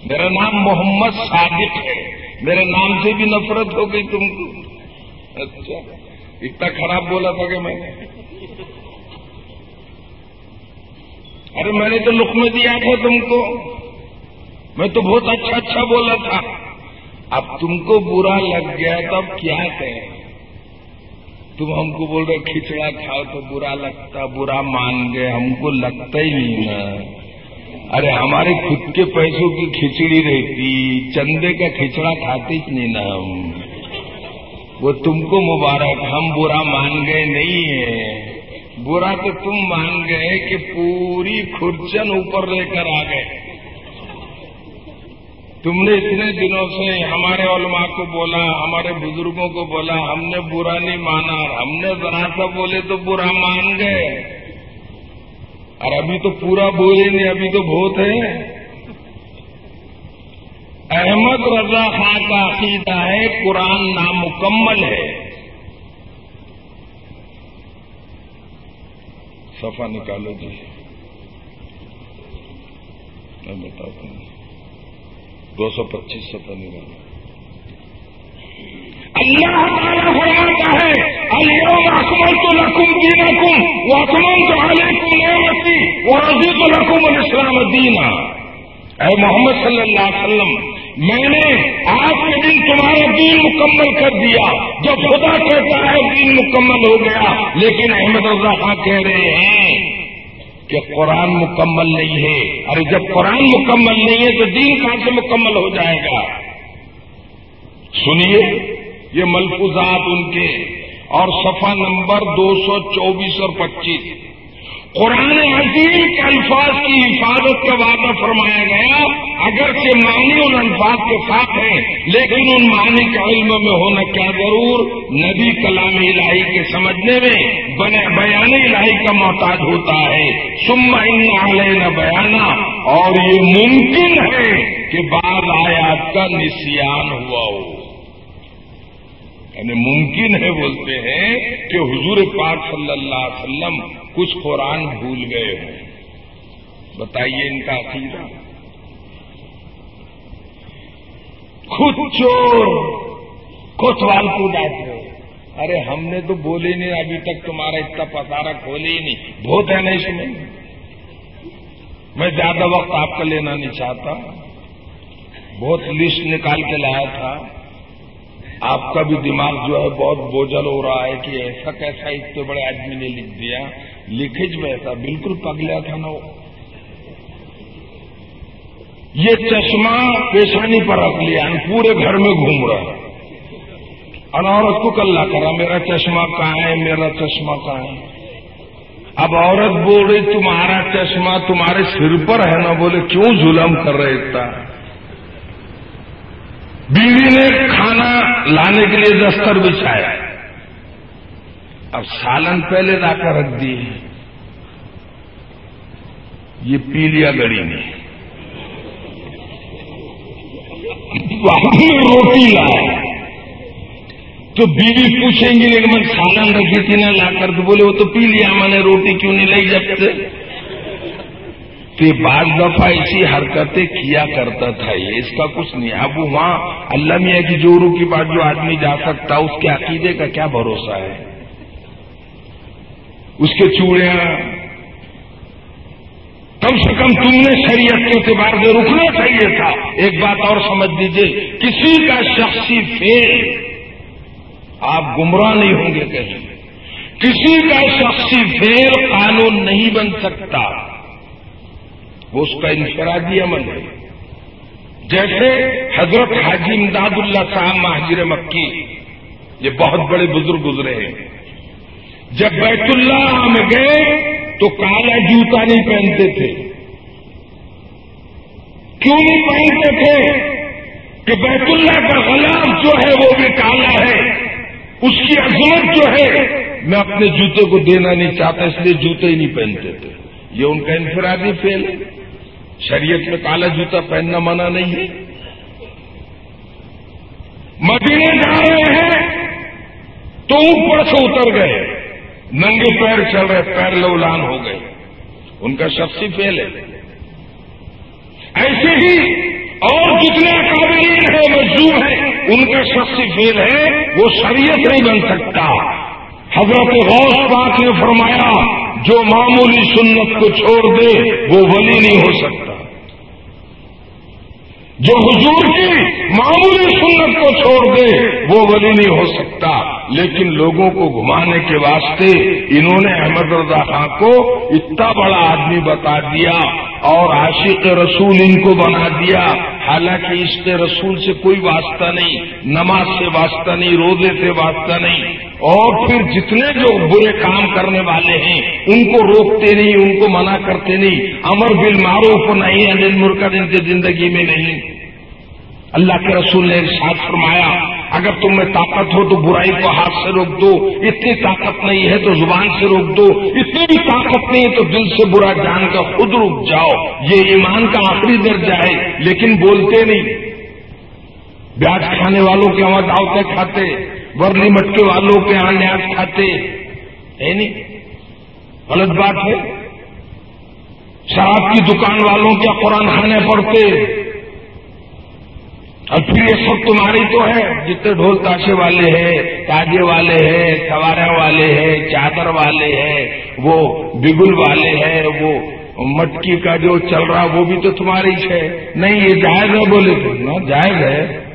میرا نام محمد صادق ہے۔ میرے نام سے بھی نفرت ہو گئی تم کو۔ اچھا۔ اتنا خراب بولا تھا کہ میں ارے میں نے تو لک میں دیا تھا تم کو۔ میں تو بہت اچھا اچھا بولا تھا۔ اب تم کو برا لگ گیا تو اب کیا کریں تم ہم کو بول رہے کھچڑا کھاؤ تو برا لگتا، برا مان گئے، ہم کو لگتا ہی نہیں نا ارے ہمارے خود کے پیسوں کی کھچڑی رہتی، چندے کا کھچڑا کھاتے ہی نہیں نا ہم۔ وہ تم کو مبارک، ہم برا مان گئے نہیں ہے برا تو تم مان گئے کہ پوری کھرچن اوپر لے کر آ گئے۔ تم نے اتنے دنوں سے ہمارے علماء کو بولا، ہمارے بزرگوں کو بولا، ہم نے برا نہیں مانا ہم نے ذرا سا بولے تو برا مان گئے۔ اور ابھی تو پورا بولیں گے، ابھی تو بہت ہے۔ احمد رضا خان کا عقیدہ ہے، قرآن نامکمل ہے۔ صفا نکالو جی۔ میں بتاتا ہوں۔ دو سو پچیس سو پندرہ اللہ تعالیٰ فرماتا ہے، اليوم اکمل تو لکم دین کم وہ اکمل تو علیکم نعمتی وہ رضی تو لکم الاسلام دینا۔ اے محمد صلی اللہ علیہ وسلم میں نے آج کے دن تمہارا دین مکمل کر دیا۔ جو خدا کہتا ہے دین مکمل ہو گیا۔ لیکن احمد اللہ خان کہہ رہے ہیں کہ قرآن مکمل نہیں ہے۔ اور جب قرآن مکمل نہیں ہے تو دین کہاں سے مکمل ہو جائے گا؟ سنیے، یہ ملفوظات ان کے۔ اور صفحہ نمبر دو سو چوبیس اور پچیس۔ قرآن عظیم کے الفاظ کی حفاظت کا وعدہ فرمایا گیا۔ اگرچہ معنی ان الفاظ کے ساتھ ہیں، لیکن ان معنی کا علم میں ہونا کیا ضرور؟ نبی کلام الہی کے سمجھنے میں بیان الہی کا محتاج ہوتا ہے۔ سما ان بیانہ اور یہ ممکن ہے کہ بعض آیات کا نسیان ہوا ہو۔ یعنی ممکن ہے بولتے ہیں کہ حضور پاک صلی اللہ علیہ وسلم کچھ قرآن بھول گئے ہوں۔ بتائیے ان کا عقیدہ۔ خود چور کوتوال کو ڈانٹ ارے ہم نے تو بولے نہیں، ابھی تک تمہارا اتنا پسارا کھولے ہی نہیں۔ بہت ہے نہیں سنے میں۔ زیادہ وقت آپ کا لینا نہیں چاہتا۔ بہت لسٹ نکال کے لایا تھا۔ آپ کا بھی دماغ جو ہے بہت بوجھل ہو رہا ہے کہ ایسا کیسا اتنے بڑے آدمی نے لکھ دیا۔ لکھج میں ایسا بالکل پگلیا تھا نا۔ وہ یہ چشمہ پیشانی پر رکھ لیا یعنی پورے گھر میں گھوم رہا ہے۔ عورت کو کل کرا، میرا چشمہ کہاں ہے؟ میرا چشمہ کہاں ہے؟ اب عورت بول رہی، تمہارا چشمہ تمہارے سر پر ہے نا۔ بولے، کیوں ظلم کر رہے اتنا؟ بیوی نے کھانا لانے کے لیے دستر بچھایا۔ اب سالن پہلے لا کر رکھ دی یہ پی لیا گڑی نے روٹی لایا تو بیوی پوچھیں گی لیکن میں سالن رکھی تھی نا، لا کر تو بولے، وہ تو پی لیا میں نے روٹی کیوں نہیں لائی جب سے؟ تو بعض دفعہ ایسی حرکتیں کیا کرتا تھا یہ، اس کا کچھ نہیں۔ اب وہاں اللہ میاں کی جورو کی بات جو آدمی جا سکتا، اس کے عقیدے کا کیا بھروسہ ہے؟ اس کے چوڑیاں، کم سے کم تم نے شریعت کے اعتبار سے رکنا چاہیے تھا۔ ایک بات اور سمجھ دیجیے کسی کا شخصی فیل آپ گمراہ نہیں ہوں گے کہیں۔ کسی کا شخصی فیل قانون نہیں بن سکتا۔ وہ اس کا انفرادی عمل ہے۔ جیسے حضرت حاجی امداد اللہ صاحب مہاجر مکی، یہ بہت بڑے بزرگ گزرے ہیں۔ جب بیت اللہ میں گئے تو کالا جوتا نہیں پہنتے تھے۔ کیوں نہیں پہنتے تھے؟ کہ بیت اللہ کا غلام جو ہے وہ بھی کالا ہے۔ اس کی عظمت جو ہے، میں اپنے جوتے کو دینا نہیں چاہتا، اس لیے جوتے ہی نہیں پہنتے تھے۔ یہ ان کا انفرادی فیل ہے۔ شریعت میں کالا جوتا پہننا منع نہیں ہے۔ مدینے جا رہے ہیں تو اوپر سے اتر گئے۔ ننگے پیر چل رہے، پیر لولان ہو گئے۔ ان کا شخصی فیل ہے۔ ایسے ہی اور جتنے قابلین ہیں مزدور ہیں، ان کا شخصی فیل ہے، وہ شریعت نہیں بن سکتا۔ حضرت غوث پاک نے فرمایا، جو معمولی سنت کو چھوڑ دے، وہ ولی نہیں ہو سکتا۔ جو حضور کی معمولی سنت کو چھوڑ دے، وہ ولی نہیں ہو سکتا۔ لیکن لوگوں کو گھمانے کے واسطے انہوں نے احمد رضا خان کو اتنا بڑا آدمی بتا دیا اور عاشق رسول ان کو بنا دیا۔ حالانکہ اس کے رسول سے کوئی واسطہ نہیں، نماز سے واسطہ نہیں، روزے سے واسطہ نہیں۔ اور پھر جتنے جو برے کام کرنے والے ہیں، ان کو روکتے نہیں، ان کو منع کرتے نہیں۔ امر بل معروف نہیں انل مرکز ان کی زندگی میں نہیں۔ اللہ کے رسول نے ساتھ فرمایا، اگر تم میں طاقت ہو تو برائی کو ہاتھ سے روک دو۔ اتنی طاقت نہیں ہے تو زبان سے روک دو۔ اتنی بھی طاقت نہیں ہے تو دل سے برا جان کر خود رک جاؤ۔ یہ ایمان کا آخری درجہ ہے، لیکن بولتے نہیں۔ بیاج کھانے والوں کے وہاں دعوتیں کھاتے۔ ورلی مٹکے والوں کے یہاں نیاز کھاتے۔ ہے نہیں؟ غلط بات ہے۔ شراب کی دکان والوں کے قرآن خانے پڑھتے؟ اور پھر یہ سب تمہاری تو ہے۔ جتنے ڈھول تاشے والے ہیں، تاجے والے ہیں، سوارے والے ہیں، چادر والے ہیں، وہ بگل والے ہیں، وہ مٹکی کا جو چل رہا، وہ بھی تو تمہاری ہے۔ نہیں، یہ جائز ہے بولے تو۔ نا، جائز ہے۔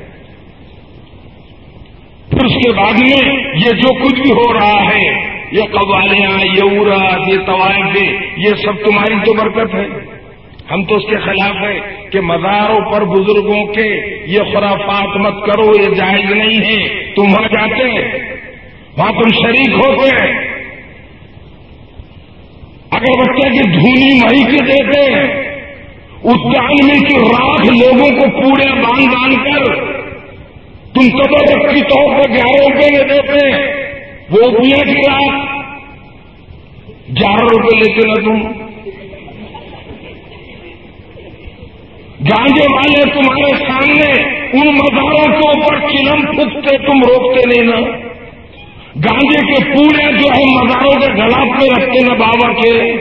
پھر اس کے بعد میں یہ جو کچھ بھی ہو رہا ہے، یہ قوالیاں، یہ اورا، یہ طوائف یہ سب تمہاری تو برکت ہے۔ ہم تو اس کے خلاف ہے کہ مزاروں پر بزرگوں کے یہ خرافات مت کرو، یہ جائز نہیں ہے۔ تم وہاں جاتے وہاں تم شریک ہوتے اگر بچے کی دھونی مہی کے دیتے اس جاننے کی راکھ لوگوں کو پورے باندھ باندھ کر تم سب کی طور پر گیارہ روپے میں دیتے وہ دنیا کی رات گیارہ روپے لیتے نا تم۔ گانجے والے تمہارے سامنے، ان مزاروں کے اوپر چلم پھکتے تم روکتے نہیں نا گانجے کے پورے جو ہے مزاروں کے گلاف میں رکھتے نا بابا کے۔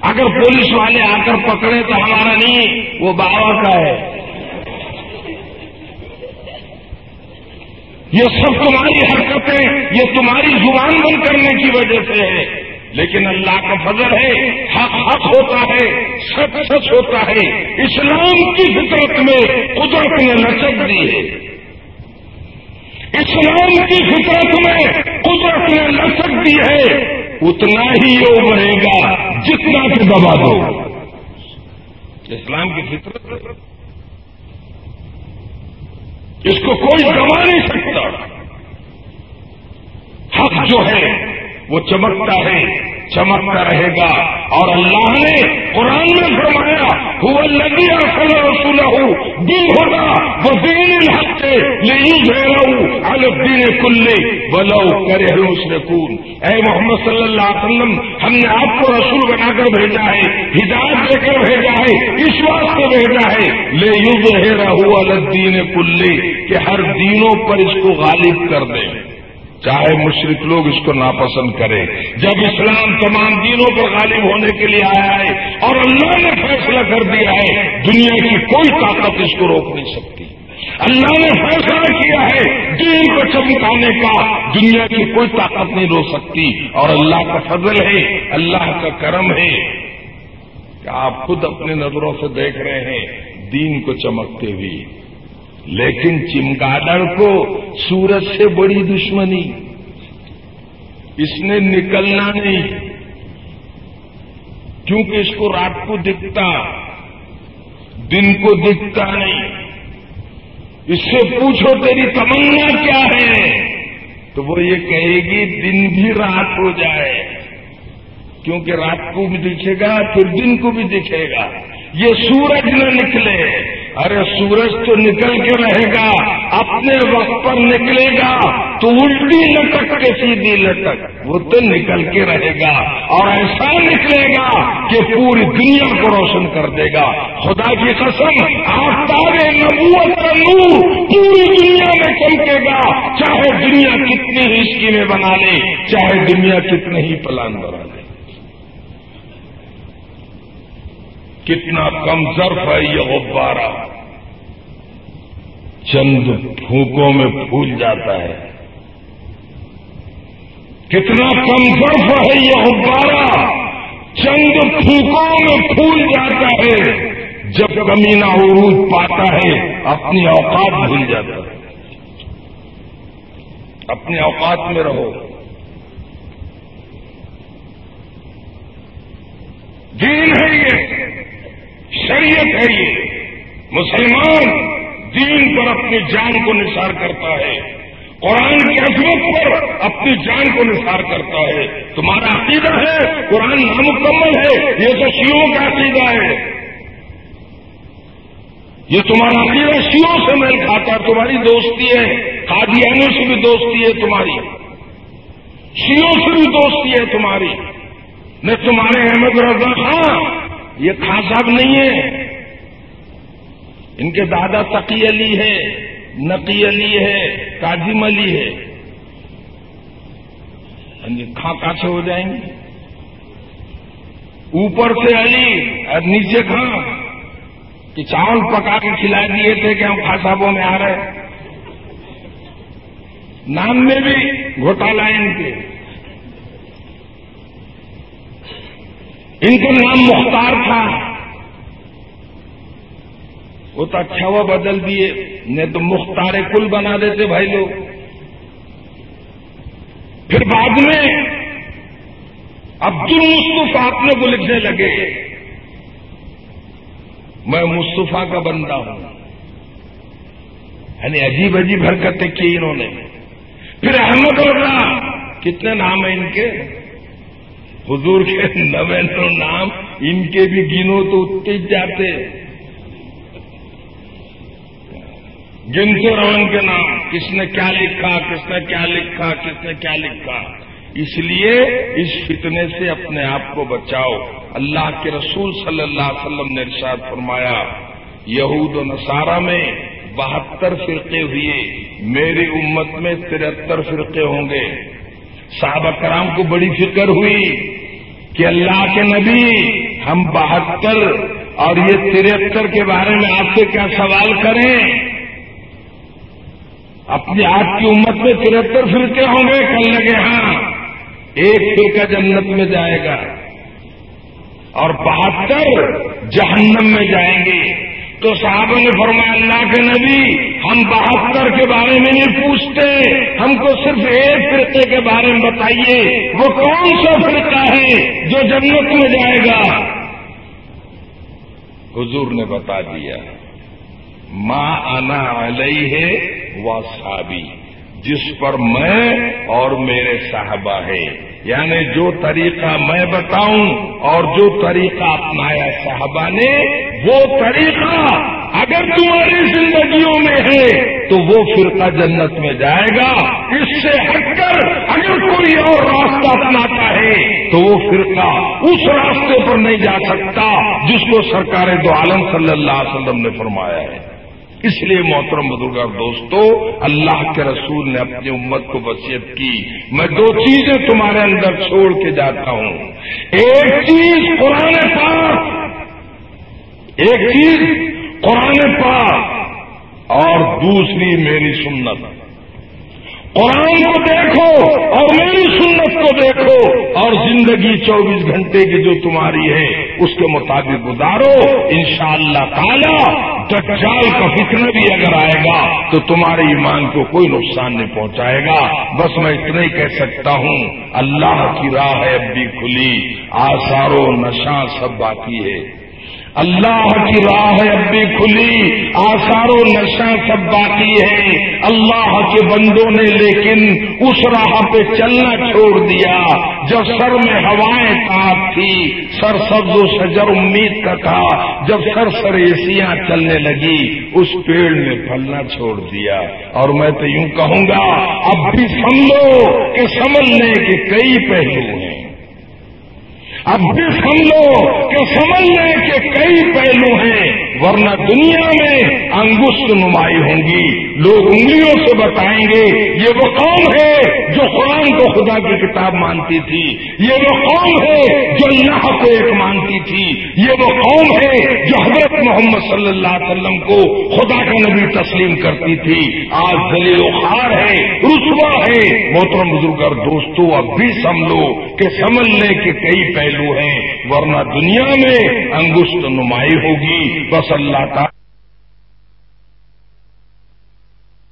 اگر پولیس والے آ کر پکڑے تو ہمارا نہیں، وہ بابا کا ہے۔ یہ سب تمہاری حرکتیں، یہ تمہاری زبان بند کرنے کی وجہ سے ہے۔ لیکن اللہ کا فضل ہے، حق حق ہوتا ہے، سچ سچ ہوتا ہے۔ اسلام کی فطرت میں قدرت نے لچک دی ہے۔ اسلام کی فطرت میں قدرت نے لچک دی ہے۔ اتنا ہی یہ ابھرے گا، جتنا کہ دبا دو۔ اسلام کی فطرت اس کو کوئی گوا نہیں سکتا۔ حق جو ہے وہ چمکتا ہے۔ چمکتا رہے گا۔ اور اللہ نے قرآن میں فرمایا وہ لگیا فل رسول دل ہوگا وہ دین الحق لے ہوں الگ دین کلے بلو کرے مسلکون اے محمد صلی اللہ علیہ وسلم، ہم نے آپ کو رسول بنا کر بھیجا ہے، ہدایت دے کر بھیجا ہے اس واسطے بھیجا ہے۔ لے یو رہو الگ دین کلے کہ ہر دینوں پر اس کو غالب کر دیں چاہے مشرق لوگ اس کو ناپسند کریں۔ جب اسلام تمام دینوں پر غالب ہونے کے لیے آیا ہے اور اللہ نے فیصلہ کر دیا ہے، دنیا کی کوئی طاقت اس کو روک نہیں سکتی۔ اللہ نے فیصلہ کیا ہے، دین کو چمکانے کا، دنیا کی کوئی طاقت نہیں روک سکتی۔ اور اللہ کا فضل ہے، اللہ کا کرم ہے کہ آپ خود اپنے نظروں سے دیکھ رہے ہیں دین کو چمکتے ہوئے۔ لیکن چمگادڑ کو سورج سے بڑی دشمنی۔ اس نے نکلنا نہیں۔ کیونکہ اس کو رات کو دکھتا، دن کو دکھتا نہیں۔ اس سے پوچھو تیری تمنا کیا ہے؟ تو وہ یہ کہے گی، دن بھی رات ہو جائے۔ کیونکہ رات کو بھی دکھے گا، پھر دن کو بھی دکھے گا۔ یہ سورج نہ نکلے۔ ارے سورج تو نکل کے رہے گا؟ اپنے وقت پر نکلے گا۔ تو الٹی لٹک کے سیدھی لٹک۔ وہ تو نکل کے رہے گا۔ اور ایسا نکلے گا کہ پوری دنیا کو روشن کر دے گا۔ خدا کی قسم آفتاب نبوت کا نور پوری دنیا میں چمکے گا۔ چاہے دنیا کتنی ہی اسکیمیں بنا لے، چاہے دنیا کتنے ہی پلان بنا لے۔ کتنا کم ظرف ہے یہ غبارہ۔ چند پھونکوں میں پھول جاتا ہے۔ کتنا کم ظرف ہے یہ غبارہ۔ چند پھونکوں میں پھول جاتا ہے۔ جب کمینہ عروج پاتا ہے، اپنی اوقات بھول جاتا ہے۔ اپنی اوقات میں رہو۔ دین ہے یہ۔ شریعت ہے یہ۔ مسلمان دین پر اپنی جان کو نثار کرتا ہے۔ قرآن کی عظمت پر اپنی جان کو نثار کرتا ہے۔ تمہارا عقیدہ ہے، قرآن نامکمل ہے۔ یہ تو شیوں کا عقیدہ ہے۔ یہ تمہارا عقیدہ شیوں سے میل کھاتا ہے۔ تمہاری دوستی ہے قادیانوں سے بھی دوستی ہے تمہاری۔ شیوں سے بھی دوستی ہے تمہاری۔ میں تمہارے احمد رضا خان یہ خان صاحب نہیں ہے۔ ان کے دادا تقی علی ہے، نقی علی ہے کاجم علی ہے۔ ہاں جی، کھاں کا سے ہو جائیں گے؟ اوپر سے علی اور نیچے کھاں؟ کہ چاول پکا کے کھلا دیے تھے کہ ہم خان صاحبوں میں آ رہے نام میں بھی گھوٹالا ان کے۔ ان کا نام مختار تھا۔ وہ تو اچھا ہوا بدل دیے۔ نہیں تو مختار کل بنا دیتے بھائی لوگ۔ پھر بعد میں عبد المصطفیٰ اپنے کو لکھنے لگے۔ میں مصطفیٰ کا بندہ ہوں۔ یعنی عجیب عجیب حرکتیں کی انہوں نے۔ پھر احمد رضا کتنے نام ہیں ان کے؟ حضور کے نوے نو نام ان کے بھی گنو تو اتنے جاتے۔ گنتے رون کے نام، کس نے کیا لکھا، کس نے کیا لکھا، کس نے کیا لکھا۔ اس لیے اس فتنے سے اپنے آپ کو بچاؤ۔ اللہ کے رسول صلی اللہ علیہ وسلم نے ارشاد فرمایا، یہود و نصارہ میں بہتر فرقے ہوئے، میری امت میں ترہتر فرقے ہوں گے۔ صحابہ کرام کو بڑی فکر ہوئی کہ اللہ کے نبی ہم بہتر اور یہ ترہتر کے بارے میں آپ سے کیا سوال کریں؟ اپنی آپ کی امت میں ترہتر فرقے ہوں گے؟ کل لگے ہاں ایک فرقہ جنت میں جائے گا اور بہتر جہنم میں جائیں گے۔ تو صاحب نے فرمایا، اللہ کے نبی، ہم بہتر کے بارے میں نہیں پوچھتے، ہم کو صرف ایک فرقے کے بارے میں بتائیے، وہ کون سا فرقہ ہے جو جنت میں جائے گا؟ حضور نے بتا دیا ماں آنا علیہ ہے وہ صحابی جس پر میں اور میرے صاحبہ ہے یعنی جو طریقہ میں بتاؤں اور جو طریقہ اپنایا صاحبہ نے، وہ طریقہ اگر تمہاری زندگیوں میں ہے تو وہ فرقہ جنت میں جائے گا۔ اس سے ہٹ کر اگر کوئی اور راستہ اپناتا ہے تو وہ فرقہ اس راستے پر نہیں جا سکتا جس کو سرکار دو عالم صلی اللہ علیہ وسلم نے فرمایا ہے۔ اس لیے محترم بزرگ دوستو، اللہ کے رسول نے اپنی امت کو وصیت کی۔ میں دو چیزیں تمہارے اندر چھوڑ کے جاتا ہوں۔ ایک چیز قرآن پاک، ایک چیز قرآن پاک، اور دوسری میری سنت۔ قرآن کو دیکھو اور میری سنت کو دیکھو اور زندگی چوبیس گھنٹے کی جو تمہاری ہے، اس کے مطابق گزارو۔ انشاءاللہ شاء اللہ دجال کا فتنہ بھی اگر آئے گا تو تمہارے ایمان کو کوئی نقصان نہیں پہنچائے گا۔ بس میں اتنا ہی کہہ سکتا ہوں، اللہ کی راہ ہے اب بھی کھلی آسارو نشہ سب باقی ہے۔ اللہ کی راہ اب بھی کھلی آثار و نشہ سب باقی ہے۔ اللہ کے بندوں نے لیکن اس راہ پہ چلنا چھوڑ دیا۔ جب سر میں ہوائیں تاپ تھی، سر سبز و شجر امید کا تھا۔ جب سر سر ایسیاں چلنے لگی، اس پیڑ نے پھلنا چھوڑ دیا۔ اور میں تو یوں کہوں گا، اب بھی سمجھو کہ سمجھنے کے کئی پہلو ہیں۔ اب بھی سمجھو کہ سمجھنے کے کئی پہلو ہیں۔ ورنہ دنیا میں انگشت نمائی ہوں گی۔ لوگ انگلیوں سے بتائیں گے، یہ وہ قوم ہے جو قرآن کو خدا کی کتاب مانتی تھی۔ یہ وہ قوم ہے جو اللہ کو ایک مانتی تھی۔ یہ وہ قوم ہے جو حضرت محمد صلی اللہ علیہ وسلم کو خدا کا نبی تسلیم کرتی تھی۔ آج دلیل خار ہے رسوا ہے۔ محترم بزرگ اور دوستوں اب بھی سمجھو کہ سمجھنے کے کئی پہلو ہیں۔ ورنہ دنیا میں انگشت نمائی ہوگی، بس اللہ تعالی